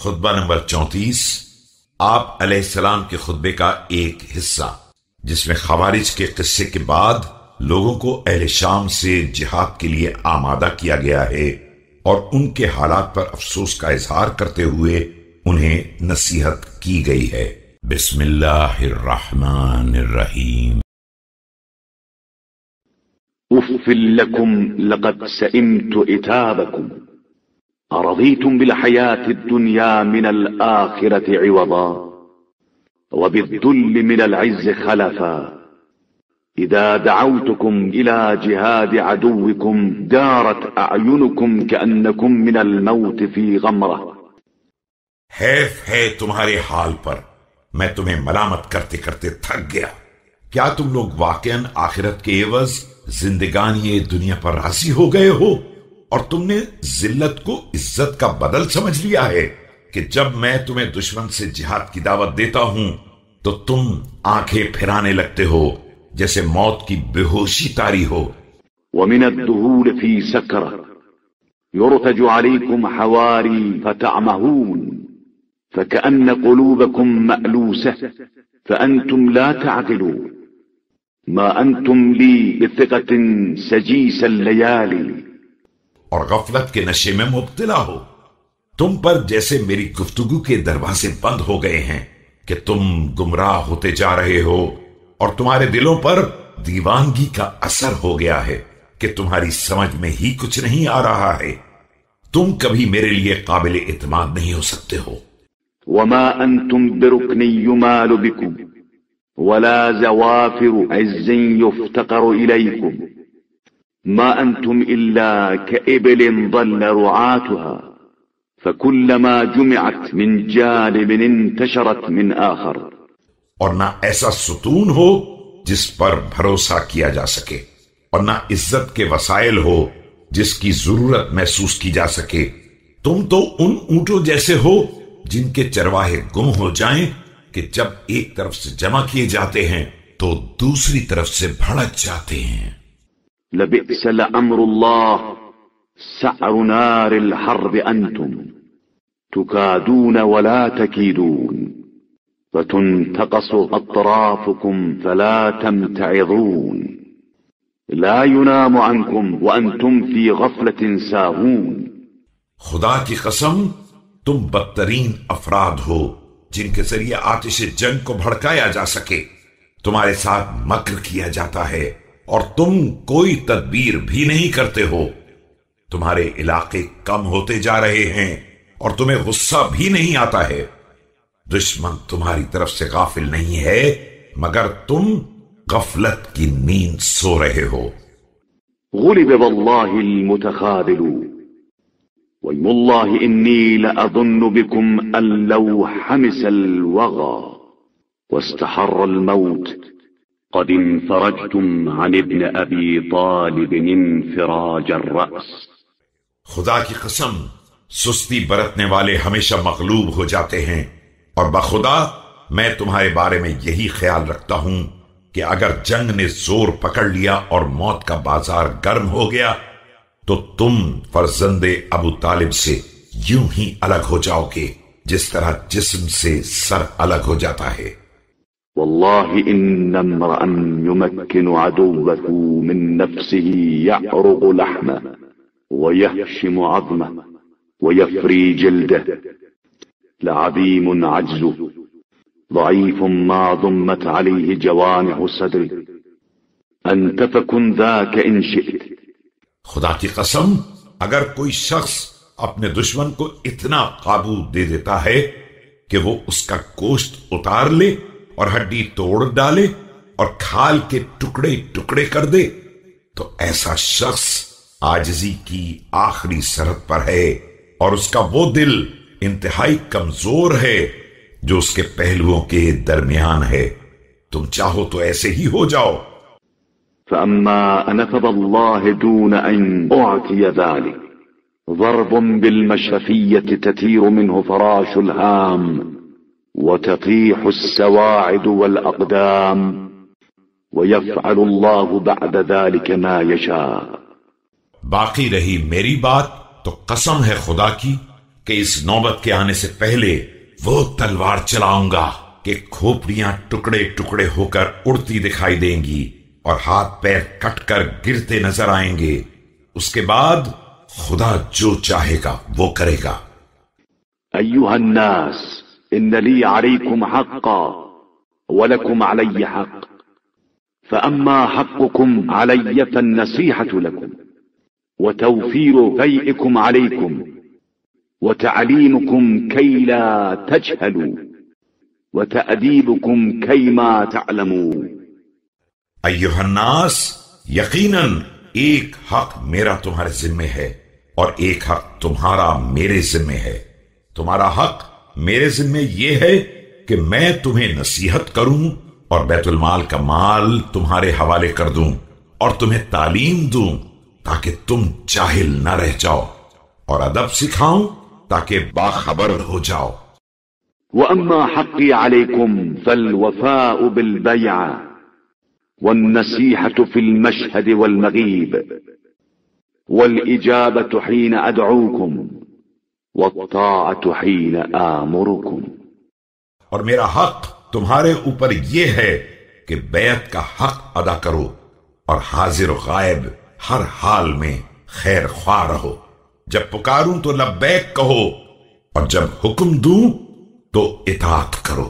خطبہ نمبر چونتیس، آپ علیہ السلام کے خطبے کا ایک حصہ، جس میں خوارج کے قصے کے بعد لوگوں کو اہل شام سے جہاد کے لیے آمادہ کیا گیا ہے اور ان کے حالات پر افسوس کا اظہار کرتے ہوئے انہیں نصیحت کی گئی ہے۔ بسم اللہ الرحمن الرحیم۔ أفل لقد سئمت إتابكم أرضيتم بالحياة الدنيا من الآخرة عوضا وبالذل من العز خلفا إذا دعوتكم إلى جهاد عدوكم دارت أعينكم كأنكم من الموت في غمرة. حیف ہے تمہارے حال پر، میں تمہیں ملامت کرتے کرتے تھک گیا۔ کیا تم لوگ واقعا آخرت کے عوض زندگان یہ دنیا پر راضی ہو گئے ہو؟ اور تم نے ذلت کو عزت کا بدل سمجھ لیا ہے کہ جب میں تمہیں دشمن سے جہاد کی دعوت دیتا ہوں، تو تم آنکھیں پھرانے لگتے ہو، جیسے موت کی بے ہوشی تاری ہو۔ ومن الدهول في سكرة يرتج عليكم حواري فتعمهون فكأن قلوبكم مألوسة فأنتم لا تعقلون۔ ما أنتم لي بثقة سجيس الليالي اور غفلت کے نشے میں مبتلا ہو۔ تم پر جیسے میری گفتگو کے دروازے بند ہو گئے ہیں کہ تم گمراہ ہوتے جا رہے ہو اور تمہارے دلوں پر دیوانگی کا اثر ہو گیا ہے کہ تمہاری سمجھ میں ہی کچھ نہیں آ رہا ہے۔ تم کبھی میرے لیے قابل اعتماد نہیں ہو سکتے ہو۔ وما أنتم بركن يمال بكم ولا زوافر عز يفتقر إليكم ما أنتم إلا كإبل ضل رعاتها، فكلما جمعت من جانب انتشرت من آخر. اور نہ ایسا ستون ہو جس پر بھروسہ کیا جا سکے، اور نہ عزت کے وسائل ہو جس کی ضرورت محسوس کی جا سکے۔ تم تو ان اونٹوں جیسے ہو جن کے چرواہے گم ہو جائیں کہ جب ایک طرف سے جمع کیے جاتے ہیں تو دوسری طرف سے بھڑک جاتے ہیں۔ لبئس لأمر الله سعر نار الحرب أنتم تكادون ولا تكيدون فتنتقص أطرافكم فلا تمتعظون لا ينام عنكم وأنتم في غفلة ساهون خدا کی قسم، تم بدترین افراد ہو جن کے ذریعے آتش جنگ کو بھڑکایا جا سکے۔ تمہارے ساتھ مکر کیا جاتا ہے۔ اور تم کوئی تدبیر بھی نہیں کرتے ہو۔ تمہارے علاقے کم ہوتے جا رہے ہیں اور تمہیں غصہ بھی نہیں آتا ہے۔ دشمن تمہاری طرف سے غافل نہیں ہے، مگر تم غفلت کی نیند سو رہے ہو۔ غلب والله المتخاذل ويم الله إني لأظن بكم أن لو حمس الوغى واستحر الموت قد انفرجتم عن ابن أبي طالب انفراج الرأس. خدا کی قسم، سستی برتنے والے ہمیشہ مغلوب ہو جاتے ہیں۔ اور بخدا، میں تمہارے بارے میں یہی خیال رکھتا ہوں کہ اگر جنگ نے زور پکڑ لیا اور موت کا بازار گرم ہو گیا، تو تم فرزند ابو طالب سے یوں ہی الگ ہو جاؤ گے، جس طرح جسم سے سر الگ ہو جاتا ہے۔ والله إن امرأ يمكن عدوه من نفسه يعرق لحمه ويهشم عظمه ويفري جلده. لعظيم عجزه. ضعيف ما ضمت عليه جوانح صدره. أنت فكن ذاك إن شئت. خدا کی قسم، اگر کوئی شخص اپنے دشمن کو اتنا قابو دے دیتا ہے کہ وہ اس کا گوشت اتار لے اور ہڈی توڑ ڈالے اور کھال کے ٹکڑے ٹکڑے کر دے، تو ایسا شخص آجزی کی آخری سرحد پر ہے اور اس کا وہ دل انتہائی کمزور ہے جو اس کے پہلوؤں کے درمیان ہے۔ تم چاہو تو ایسے ہی ہو جاؤ۔ فأما أنا فضالله دون أن أعطي ذلك، ضرب بالمشرفية تتير منه فراش الهام۔ وتطيح السواعد والأقدام ويفعل الله بعد ذلك ما يشاء. باقی رہی میری بات تو قسم ہے خدا کی کہ اس نوبت کے آنے سے پہلے وہ تلوار چلاؤں گا کہ کھوپڑیاں ٹکڑے ٹکڑے ہو کر اڑتی دکھائی دیں گی اور ہاتھ پیر کٹ کر گرتے نظر آئیں گے۔ اس کے بعد خدا جو چاہے گا وہ کرے گا۔ الناس إن لي عليكم حقا ولكم علي حق. فأما حقكم علي فالنصيحة لكم وتوفير فيئكم عليكم وتعليمكم كي لا تجهلوا وتأديبكم كيما تعلموا. ایوہ الناس یقیناً ایک حق میرا تمہارے ذمے ہے اور ایک حق تمہارا میرے ذمے ہے. تمہارا حق میرے ذمے یہ ہے کہ میں تمہیں نصیحت کروں اور بیت المال کا مال تمہارے حوالے کر دوں اور تمہیں تعلیم دوں تاکہ تم جاہل نہ رہ جاؤ اور ادب سکھاؤں تاکہ باخبر ہو جاؤ۔ وأما حقي عليكم فالوفاء بالبيعة والنصيحة في المشهد والمغيب والإجابة حين أدعوكم والطاعة حين آمركم۔ اور میرا حق تمہارے اوپر یہ ہے کہ بیعت کا حق ادا کرو اور حاضر و غائب ہر حال میں خیر خواہ رہو۔ جب پکاروں تو لبیک کہو اور جب حکم دوں تو اطاعت کرو۔